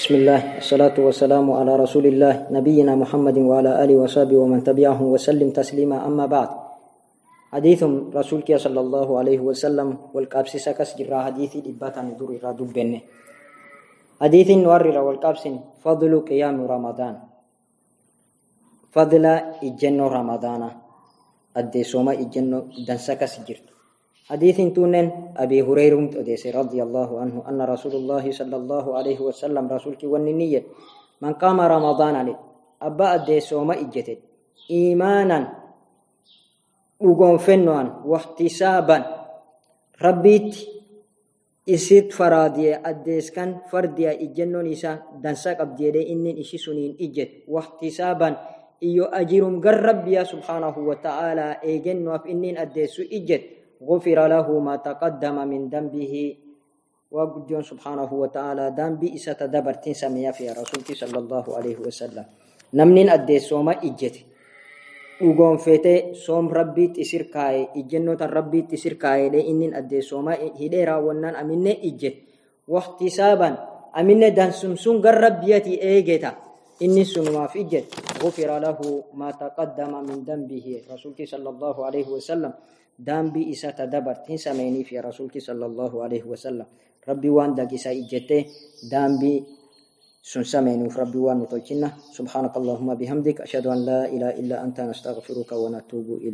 بسم الله الصلاة والسلام على رسول الله نبينا محمد وعلى آله وصحبه ومن تبعه وسلم تسليما أما بعد حديث رسولك صلى الله عليه وسلم والقابس سكس جرى حديث دباتا ندور إرادو بنه حديث نورر والقابس فضل قيام رمضان فضل إجنو رمضان أدي سوما إجنو دنسكس جرت حديث تونن أبي هريرة رضي الله عنه أن رسول الله صلى الله عليه وسلم رسول كي من قام رمضان عليه أبا أدي سوما إجت إيمانا وقوم فنوان واحتسابا ربيت إسيت فرادية أديس كان فردية إجنو نيسا دانساك أبدية دي إنين إشي سنين إجت واحتسابا إيو أجيرم قربيا سبحانه وتعالى إيجنو أف إنين أديسو إجت. غفر له ما تقدم من ذنبه. وقديون سبحانه وتعالى ذنبي إسا تدبرتين سميا في رسولك صلى الله عليه وسلم. نمنين أدي سوما إجت. وقوم فيتي سوم ربي تسير كاي. إجنو ربي تسير كاي. لإنين أدي سوما ونان أمين إجت. واحتسابا أمين دان سمسون قر ربيتي إيجتا. إني سنما في إجت غفر له ما تقدم من ذنبه. رسولك صلى الله عليه وسلم. دامبي إسا تدبرتين سميني في رسولك صلى الله عليه وسلم. ربي وان دقيسا إجته دامبي سن سميني. ربي وان نطوكنا سبحانك اللهم بحمدك. أشهد أن لا إله إلا أنت. نستغفرك ونتوب إليك.